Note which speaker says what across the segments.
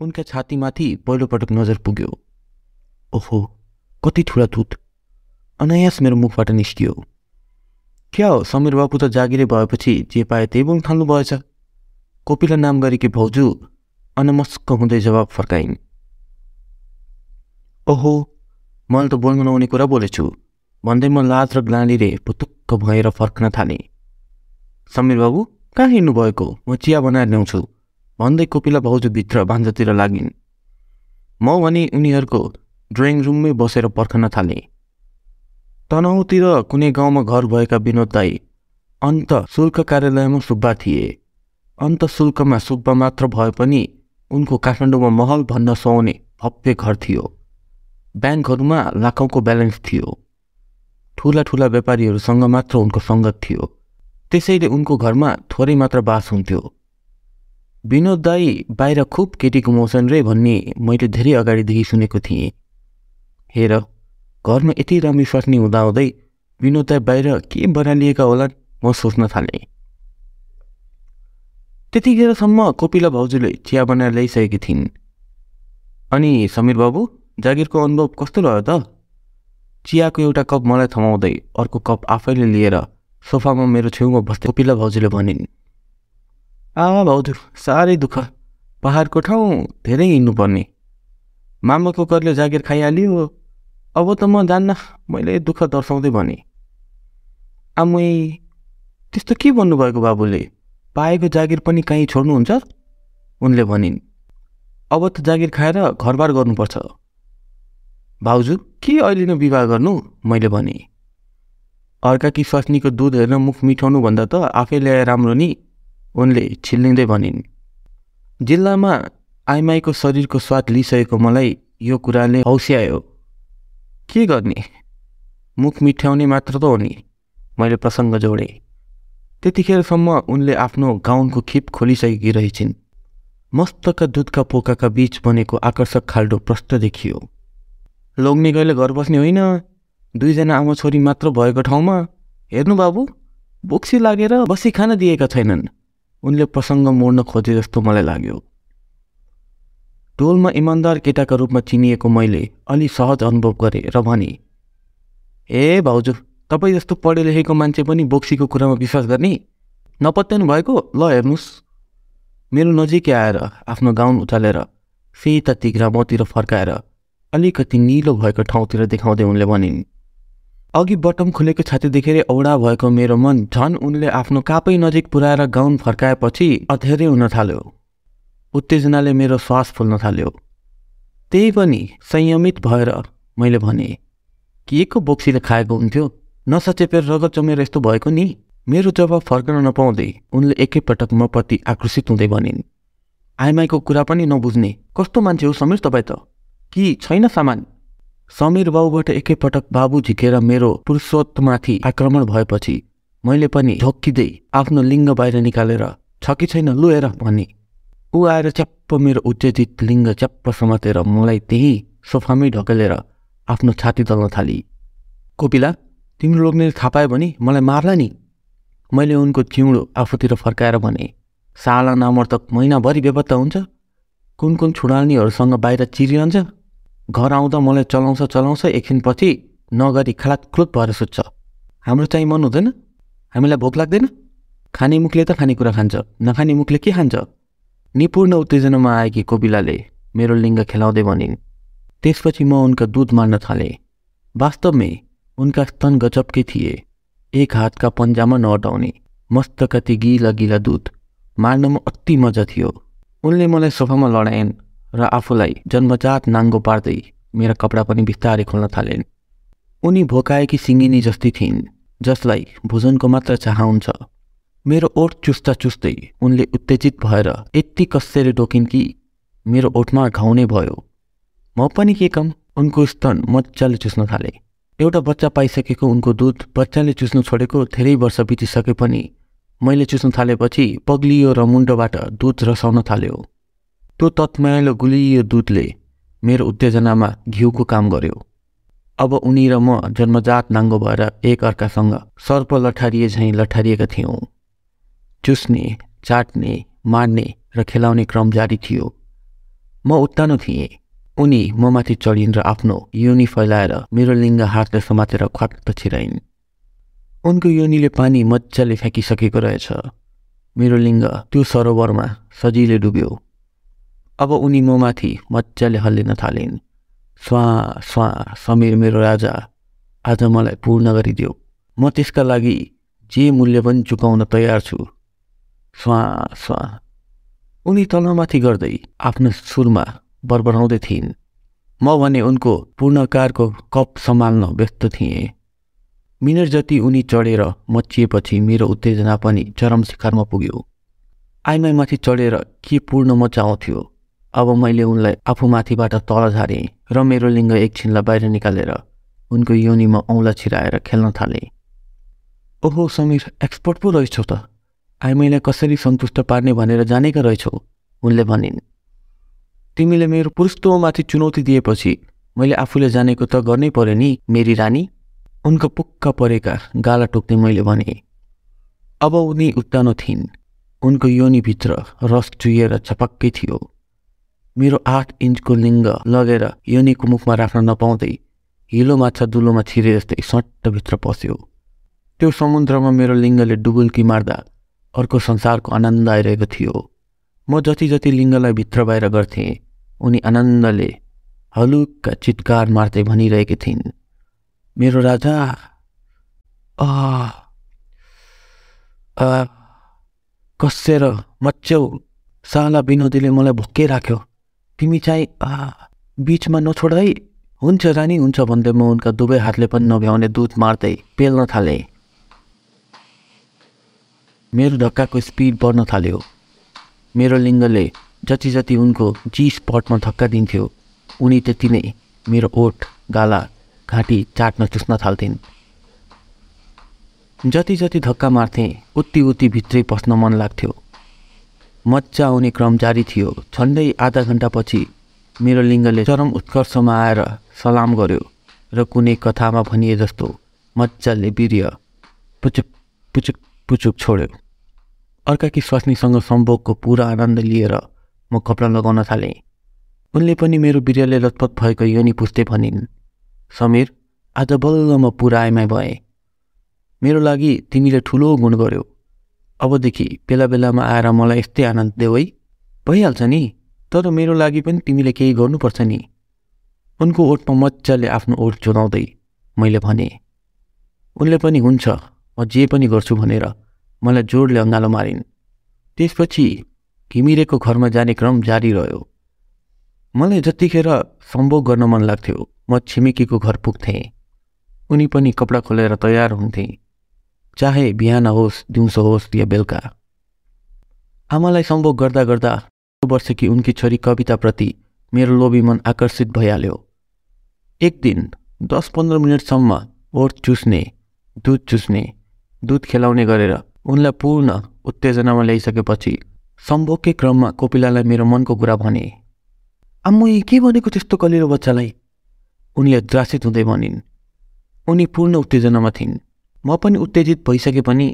Speaker 1: उनका छातीमाथि पहिलोपटक नजर पुग्यो। ओहो कति ठुला तुत अनायास मेरो मुखबाट निस्कियो। क्या हो समीर बाबु त जागिरे भएपछि जे पाए त्यही बोल्न थाल्नु भएछ कोपिला नाम गरेकी भाउजू अनमस्क हुँदै जवाब फर्काइन्। ओहो मैले त बोल्न नहुने कुरा बोलेछु। भन्दै म लाज र ग्लानीले पुतुक्क भएर फर्कन थालेँ। समीर बाबु कहाँ हिँड्नु भएको म चिया बनाएर ल्याउँछु। भन्दै कोपिला भाउजूभित्र भान्जातिर लागिन्। म भने उनीहरूको ड्रइङ रुममै बसेर पर्खन थालेँ। तनहुँतिर कुनै गाउँमा घर भएका विनोद दाई अन्त शुल्क कार्यालयमा सुब्बा थिए। अन्त शुल्कमा सुब्बा मात्र भए पनि उनको काठमाडौँमा महल भन्न सुहाउने भव्य घर थियो। ब्याङ्कहरूमा लाखौँको ब्यालेन्स थियो। ठुला ठुला व्यापारीहरूसँग मात्र उनको सङ्गत थियो। त्यसैले उनको घरमा थोरै मात्र बास हुन्थ्यो। विनोद दाई बाहिर खुब केटी गुमाउँछन् रे भन्ने मैले धेरै अगाडिदेखि सुनेको थिएँ। हेर घरमा यति राम्री स्वास्नी हुँदाहुँदै विनोद दाई बाहिर के बनालिएका होलान् म सोच्न थालेँ। त्यतिखेरसम्म कोपिला भाउजूले चिया बनाएर ल्याइसकेकी थिइन्। अनि समीर बाबु जागिरको अनुभव कस्तो रह्यो त? चियाको एउटा कप मलाई थमाउँदै अर्को कप आफैले लिएर सोफामा मेरो छेउमा बस्दै कोपिला भाउजूले भनिन् आ भाउजू साह्रै दुःख। पहाडको ठाउँ धेरै हिँड्नुपर्ने। मामाको करले जागिर खाइहाल्यो। अब त म जान्न मैले दुःख दर्शाउँदै भने। आमै त्यस्तो के भन्नुभएको बाबुले? पाएको जागिर पनि कहीँ छोड्नुहुन्छ? उनले भनिन्। अब त जागिर खाएर घरबार गर्नुपर्छ। भाउजू के अहिले नै विवाह गर्नु? मैले भने। अर्काकी स्वास्नीको दुध हेरेर मुख मिठाउनु भन्दा त आफै ल्याए राम्रो नि। उनले छिल्लिँदै भनिन् जिल्लामा आइमाईको शरीरको स्वाद लिइसकेको मलाई यो कुराले हौस्यायो। के गर्ने? मुख मिठाउने मात्र त हो नि। मैले प्रसङ्ग जोडेँ। त्यतिखेरसम्म उनले आफ्नो गाउनको खिप खोलिसकेकी रहेछिन्। मस्तका दुधका पोकाका बीच बनेको आकर्षक खाल्डो प्रष्ट देखियो। लोग्ने गैले घर बस्ने होइन। दुईजना आमा छोरी मात्र भएको ठाउँमा। हेर्नु बाबु बोक्सी लागेर बसी खान दिएका छैनन्। उनले प्रसङ्ग मोड्न खोजे जस्तो मलाई लाग्यो। टोलमा इमान्दार केटाका रूपमा चिनिएको मैले अलि सहज अनुभव गरेँ र भने ए भाउजू तपाईँ जस्तो पढे लेखेको मान्छे पनि बोक्सीको कुरामा विश्वास गर्ने? नपत्याउनु भएको? ल हेर्नुहोस् मेरो नजिकै आएर आफ्नो गाउन उचालेर सेता तिग्रा मतिर फर्काएर अलिकति निलो भएको ठाउँतिर देखाउँदै उनले भनिन् अघि बटम खुलेको छाती देखेर औडा भएको मेरो मन झन् उनले आफ्नो कापै नजिक पुऱ्याएर गाउन फर्काएपछि अधेरै हुन थाल्यो। उत्तेजनाले मेरो श्वास फुल्न थाल्यो। त्यही पनि संयमित भएर मैले भने के को बोक्सीले खाएको हुन्थ्यो? नसा चेपेर रगत जमेर यस्तो भएको नि? मेरो जवाब फर्कन नपाउँदै उनले एकैपटक म प्रति आकर्षित हुँदै भनिन् आइमाईको कुरा पनि नबुझ्ने। कस्तो मान्छे हो समीर तपाईँ त? कि छैन सामान? समीर बाबुबाट एकैपटक बाबु झिकेर मेरो पुरुषोत्तमाथि आक्रमण भएपछि मैले पनि झोक्किँदै आफ्नो लिङ्ग बाहिर निकालेर छ कि छैन लु हेर भने ऊ आएर च्याप्प मेरो उत्तेजित लिङ्ग च्याप्प समातेर मलाई त्यही सोफामै ढकेलेर आफ्नो छाती दल्न थाली। कोपिला तिम्रो लोग्नेले थाहा पायो भने मलाई मार्ला नि मैले उनको चिउँडो आफूतिर फर्काएर भने साला नमर्तक महिनाभरि बेपत्ता हुन्छ। कुन कुन छुडाल्नीहरूसँग बाहिर चिरिरहन्छ? घर आउँदा मलाई चलाउँछ चलाउँछ एकछिनपछि नगरी खुलुत भएर सुत्छ। हाम्रो चाहिँ मन हुँदैन। हामीलाई भोक लाग्दैन। खाने मुखले त खानेकुरा खान्छ नखाने मुखले के खान्छ? निपूर्ण उत्तेजनामा आएकी कोपिलाले मेरो लिङ्ग खेलाउँदै भनिन् त्यसपछि म उनका दुध मार्न थालेँ। वास्तवमै उनका स्तन गजबकै थिए। एक हातका पन्जामा नअटाउने मस्तका ती गिला गिला दुध मार्नमा अति मजा थियो। उनले मलाई सोफामा लडाइन् र आफूलाई जन्मजात नाङ्गो पार्दै मेरा कपडा पनि बिस्तारै खोल्न थालेन्। उनी भोकाएकी सिङ्गिनी जस्तै थिइन् जसलाई भोजनको मात्र चाह हुन्छ। मेरो ओठ चुस्ता चुस्दै उनले उत्तेजित भएर यति कसरी डोकिन् कि मेरो ओठमा घाउने भयो। म पनि के कम? उनको स्तन मजाले चुस्न थाले। एउटा बच्चा पाइसकेको उनको दुध बच्चाले चुस्नु छोडेको धेरै वर्ष बितिसके पनि मैले चुस्न थालेपछि पग्लियो र मुन्डोबाट दुध रसाउन थाल्यो। त्यो तत्मायालो गुलियो दुधले मेरो उत्तेजनामा घिउको काम गर्यो। अब उनी र म जन्मजात नाङ्गो भएर एक अर्कासँग सर्प लठारिए झैँ लठारिएका थियौँ। चुस्ने चाट्ने मार्ने र खेलाउने क्रम जारी थियो। म उत्तानो थिएँ। उनी ममाथि चढिन् र आफ्नो योनी फैलाएर मेरो लिङ्ग हातले समातेर ख्वाक्क छिराइन्। उनको योनीले पानी मजाले फ्याँकिसकेको रहेछ। मेरो लिङ्ग त्यो सरोवरमा सजिलै डुब्यो। अब उनी ममाथि मजाले हल्लिन थालिन्। स्वा स्वा समीर मेरो राजा आज मलाई पूर्ण गरिदियो। म त्यसका लागि जे मूल्य पनि चुकाउन तयार छु। स्वा स्वा। उनी तलमाथि गर्दै आफ्नो सुरमा बरबराउँदै थिइन्। म भने उनको पूर्णकारको कप सम्हाल्न व्यस्त थिएँ। मिनट जति उनी चढेर मचिएपछि मेरो उत्तेजना पनि चरम शिखरमा पुग्यो। आइमाईमाथि चढेर के पूर्ण मजा आउँथ्यो? अब मैले उनलाई आफूमाथिबाट तल झारेँ र मेरो लिङ्ग एकछिनलाई बाहिर निकालेर उनको योनीमा औँला छिराएर खेल्न थालेँ। ओहो समीर एक्सपर्ट पो रहेछौ त। आइमाईलाई कसरी सन्तुष्ट पार्ने भनेर जानेका रहेछौ? उनले भनिन्। तिमीले मेरो पुरुषत्वमाथि चुनौती दिएपछि मैले आफूले जानेको त गर्नै पर्यो नि मेरी रानी। उनको पुक्का परेका गाला टोक्ने मैले भने। अब उनी उत्तानो थिइन्। उनको योनीभित्र रस चुहिएर छपक्कै थियो। मेरो आठ इन्चको लिङ्ग लगेर योनीको मुखमा राख्न नपाउँदै हिलो माछा दुलोमा छिरे जस्तै सट्टभित्र पस्यो। त्यो समुद्रमा मेरो लिङ्गले डुबुल्की मार्दा अर्को संसारको आनन्द आइरहेको थियो। म जति जति लिङ्गलाई भित्र बाहिर गर्थेँ उनी आनन्दले हलुक्का चितकार मार्दै भनिरहेकी थिइन् मेरो राजा कसेर मच्याउ साला विनोदीले मलाई भोकै राख्यो। तिमी चाहिँ बिचमा नछोड है हुन्छ रानी हुन्छ भन्दै म उनका दुवै हातले पनि नभ्याउने दुध मार्दै पेल्न थालेँ। मेरो धक्काको स्पिड बढ्न थाल्यो। मेरो लिङ्गले जति जति उनको जी स्पटमा धक्का दिन्थ्यो उनी त्यति नै मेरो ओठ गाला घाँटी चाट्न चुस्न थाल्थिन्। जति जति धक्का मार्थेँ उति उति भित्रै पस्न मन लाग्थ्यो। मजा आउने क्रम जारी थियो। झन्डै आधा घन्टापछि मेरो लिङ्गले चरम उत्कर्षमा आएर सलाम गर्यो र कुनै कथामा भनिए जस्तो मजाले वीर्य पुचुक पुचुक पुचुक छोड्यो। अर्काकी स्वास्नीसँग सम्भोगको पुरा आनन्द लिएर म कपडा लगाउन थालेँ। उनले पनि मेरो वीर्यले लतपत भएको योनी पुस्दै भनिन् समीर आज बल्ल म पुरा आइमाई भएँ। मेरो लागि तिमीले ठुलो गुण गर्यो। अबदेखि बेला बेलामा आएर मलाई यस्तै आनन्द देऊ है भइहाल्छ नि तर मेरो लागि पनि तिमीले केही गर्नुपर्छ नि। उनको ओठमा मजाले आफ्नो ओठ चुनाउँदै मैले भने उनले पनि हुन्छ म जे पनि गर्छु भनेर मलाई जोडले अँगालो मारिन्। त्यसपछि घिमिरेको घरमा जाने क्रम जारी रह्यो। मलाई जतिखेर सम्भोग गर्न मन लाग्थ्यो म छिमेकीको घर पुग्थेँ। उनी पनि कपडा खोलेर तयार हुन्थे। चाहे बिहान होस् दिउँसो होस् या बेलुका। आमालाई सम्भोग गर्दा गर्दा वर्ष कि उनकी छोरी कविताप्रति मेरो लोभी मन आकर्षित भइहाल्यो। एक दिन दस पन्ध्र मिनटसम्म ओठ चुस्ने दुध चुस्ने दुध खेलाउने गरेर उनलाई पूर्ण उत्तेजनामा ल्याइसकेपछि सम्भोगकै क्रममा कोपिलालाई मेरो मनको कुरा भने आम्मै के भनेको त्यस्तो कलिलो बच्चालाई? उनले द्रासित हुँदै भनिन्। उनी पूर्ण उत्तेजनामा थिइन्। म पनि उत्तेजित भइसके पनि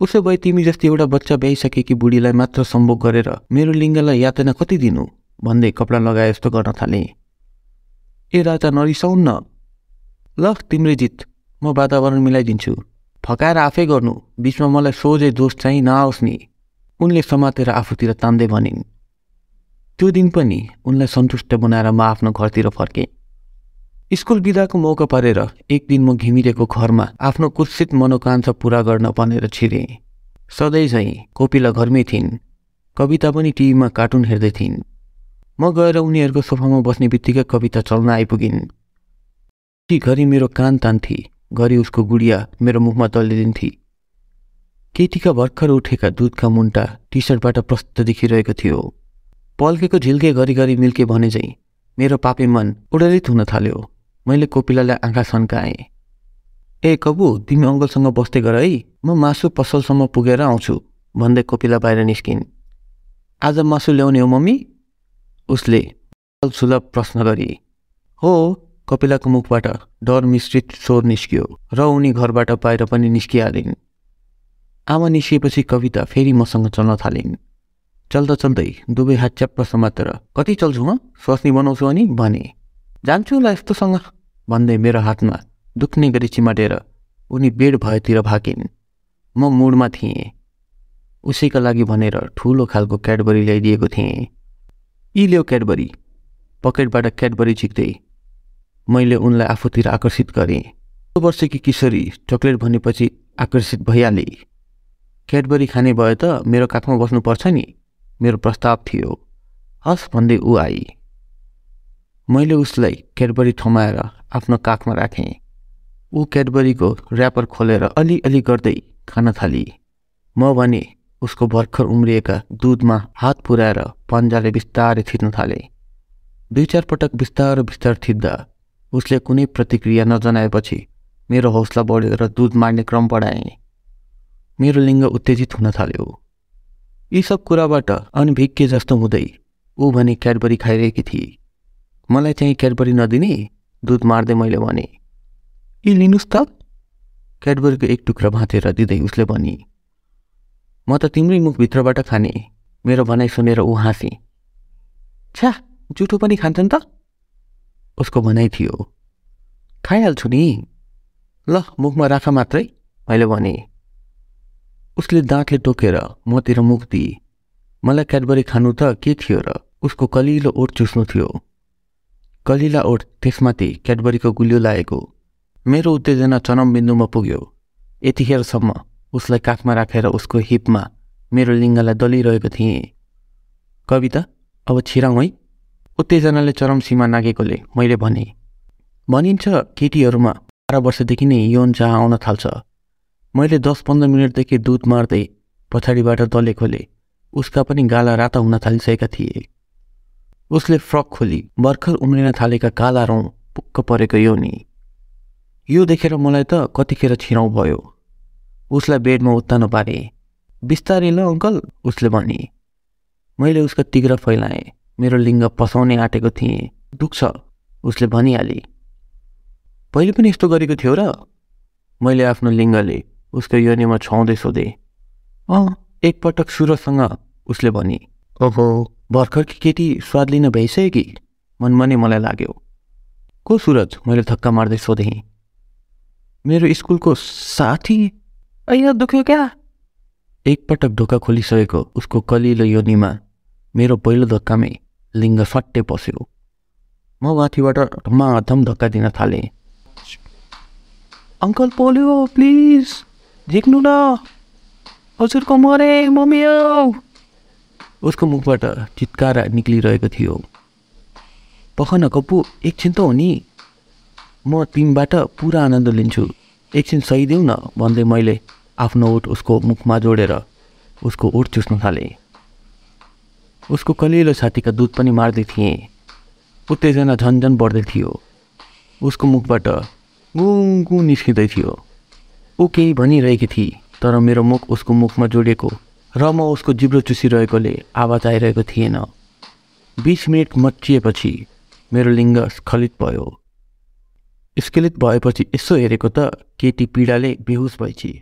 Speaker 1: उसो भए तिमी जस्तै एउटा बच्चा ब्याइसकेकी बुढीलाई मात्र सम्भोग गरेर मेरो लिङ्गलाई यातना कति दिनु? भन्दै कपडा लगाए जस्तो गर्न थाले। ए राजा नरिसाउन् न। ल तिम्रै जित। म वातावरण मिलाइदिन्छु। फकाएर आफै गर्नु। बिचमा मलाई सोझै दोष चाहिँ नआओस् नि। उनले समातेर आफूतिर तान्दै भनिन्। त्यो दिन पनि उनलाई सन्तुष्ट बनाएर म आफ्नो घरतिर फर्केँ। स्कुल बिदाको मौका परेर एक दिन म घिमिरेको घरमा आफ्नो कुत्सित मनोकांक्षा पुरा गर्न भनेर छिरेँ। सधैँ चाहिँ कोपिला घरमै थिइन्। कविता पनि टिभीमा कार्टुन हेर्दै थिइन्। म गएर उनीहरूको सोफामा बस्ने बित्तिकै कविता चल्न आइपुगिन्। ती घरि मेरो कान तान्थे? घरि उसको गुडिया मेरो मुखमा तल्लिदिन्थे? केटीका भर्खर उठेका दुधका मुन्टा टी सर्टबाट प्रष्ट देखिरहेको थियो। पल्केको झिल्के घरिघरि मिल्के भने चाहिँ मेरो पापे मन उडलित हुन थाल्यो। मैले कोपिलालाई आँखा सन्काएँ। ए कबु तिमी अङ्कलसँग बस्दै गर है। म मासु पसलसम्म पुगेर आउँछु भन्दै कोपिला बाहिर निस्किन्। आज मासु ल्याउने हो मम्मी? उसले सुलभ प्रश्न गरी। हो कपिलाको मुखबाट डर मिश्रित स्वर निस्कियो र उनी घरबाट बाहिर पनि निस्किहालिन्। आमा निस्किएपछि कविता फेरि मसँग चल्न थालिन्। चल्दा चल्दै दुवै हात च्याप्प समातेर कति चल्छु म? स्वास्नी बनाउँछु अनि? भने जान्छु होला यस्तोसँग। भन्दै मेरो हातमा दुख्ने गरी चिमाटेर उनी बेड भएतिर भागिन् म मुडमा थिएँ। उसैका लागि भनेर ठुलो खालको क्याडबरी ल्याइदिएको थिएँ। यी ल्याउ क्याडबरी। पकेटबाट क्याडबरी झिक्दै मैले उनलाई आफूतिर आकर्षित गरेँ। वर्षकी किशोरी चक्लेट भनेपछि आकर्षित भइहाले। क्याडबरी खाने भए त मेरो काखमा बस्नुपर्छ नि। मेरो प्रस्ताव थियो। हस् भन्दै ऊ आई। मैले उसलाई क्याडबरी थमाएर आफ्नो काखमा राखेँ। ऊ क्याडबरीको ऱ्यापर खोलेर अलिअलि गर्दै खान थाली म भने उसको भर्खर उम्रिएका दुधमा हात पुर्याएर पन्जाले बिस्तारै थिच्न थाले। दुई चार पटक बिस्तारो बिस्तार थिच्दा उसले कुनै प्रतिक्रिया नजनाएपछि मेरो हौसला बढेर दुध मार्ने क्रम बढाएँ। मेरो लिङ्ग उत्तेजित हुन थाल्यो। यी सब कुराबाट अनभिज्ञ जस्तो हुँदै ऊ भने क्याडबरी खाइरहेकी थिए। मलाई चाहिँ क्याडबरी नदिने दुध मार्दै मैले भने यी लिनुहोस् त। क्याडबरीको एक टुक्रा भाँचेर दिँदै उसले भनी म त तिम्रै मुखभित्रबाट खाने मेरो भनाइ सुनेर ऊ हाँसी। छ्या जुठो पनि खान्छन् त? उसको भनाइ थियो खाइहाल्छु नि। ल मुखमा राख मात्रै। मैले भने। उसले दाँतले टोकेर मतिर मुख दिए। मलाई क्याडबरी खानु त के थियो र? उसको कलिलो ओठ चुस्नु थियो। कलिला ओठ त्यसमाथि क्याडबरीको गुलियो लागेको। मेरो उत्तेजना चरम बिन्दुमा पुग्यो। यतिखेरसम्म उसलाई काखमा राखेर उसको हिपमा मेरो लिङ्गलाई दलिरहेको थिएँ। कविता अब छिराउँ है। उत्तेजनाले चरम सीमा नागेकोले मैले भने भनिन्छ केटीहरूमा बाह्र वर्षदेखि नै यौन चाह आउन थाल्छ। मैले दस पन्ध्र मिनटदेखि दुध मार्दै पछाडिबाट दलेकोले उसका पनि गाला राता हुन थालिसकेका थिए। उसले फ्रक खोली भर्खर उम्रिन थालेका काला रौँ पुक्क परेको यो नि यो देखेर मलाई त कतिखेर छिराउ भयो। उसलाई बेडमा उत्तानो पारे। बिस्तारै ल अङ्कल उसले भने। मैले उसको तिग्र फैलाएँ। मेरो लिङ्ग पसाउने आँटेको थिएँ। दुख्छ उसले भनिहाले। पहिले पनि यस्तो गरेको थियो र? मैले आफ्नो लिङ्गले उसको योनिमा छाउँदै सोधेँ। अँ एकपटक सुरजसँग उसले भने। ओहो भर्खरकी केटी स्वाद लिन भइसक्यो कि मनमनै मलाई लाग्यो को सुरज? मैले थक्का मार्दै सोधेँ। मेरो स्कुलको साथी? ऐया दुख्यो क्या? एकपटक ढोका खोलिसकेको उसको कलिलो योनिमा मेरो पहिलो धक्कामै लिङ्ग सट्टै पस्यो। म माथिबाट धमाधम धक्का दिन थालेँ। अङ्कल पोल्यो प्लिज झिक्नु न। हजुरको मरे मम्मी उसको मुखबाट चित्कार निक्लिरहेको थियो। पखन कप्पु एकछिन त हो नि। म तिमीबाट पुरा आनन्द लिन्छु। एकछिन सही देऊ न भन्दै मैले आफ्नो ओठ उसको मुखमा जोडेर उसको ओठ चुस्न थालेँ। उसको कलिलो छातीका दुध पनि मार्दै थिएँ। उत्तेजना झन्झन बढ्दै थियो। उसको मुखबाट गुङ्गु निस्किँदै थियो। ऊ केही भनिरहेकी थिए तर मेरो मुख उसको मुखमा जोडिएको र म उसको जिब्रो चुसिरहेकोले आवाज आइरहेको थिएन। बिस मिनट मचिएपछि मेरो लिङ्ग स्खलित भयो। स्खलित भएपछि यसो हेरेको त केटी पीडाले बेहुस भएछि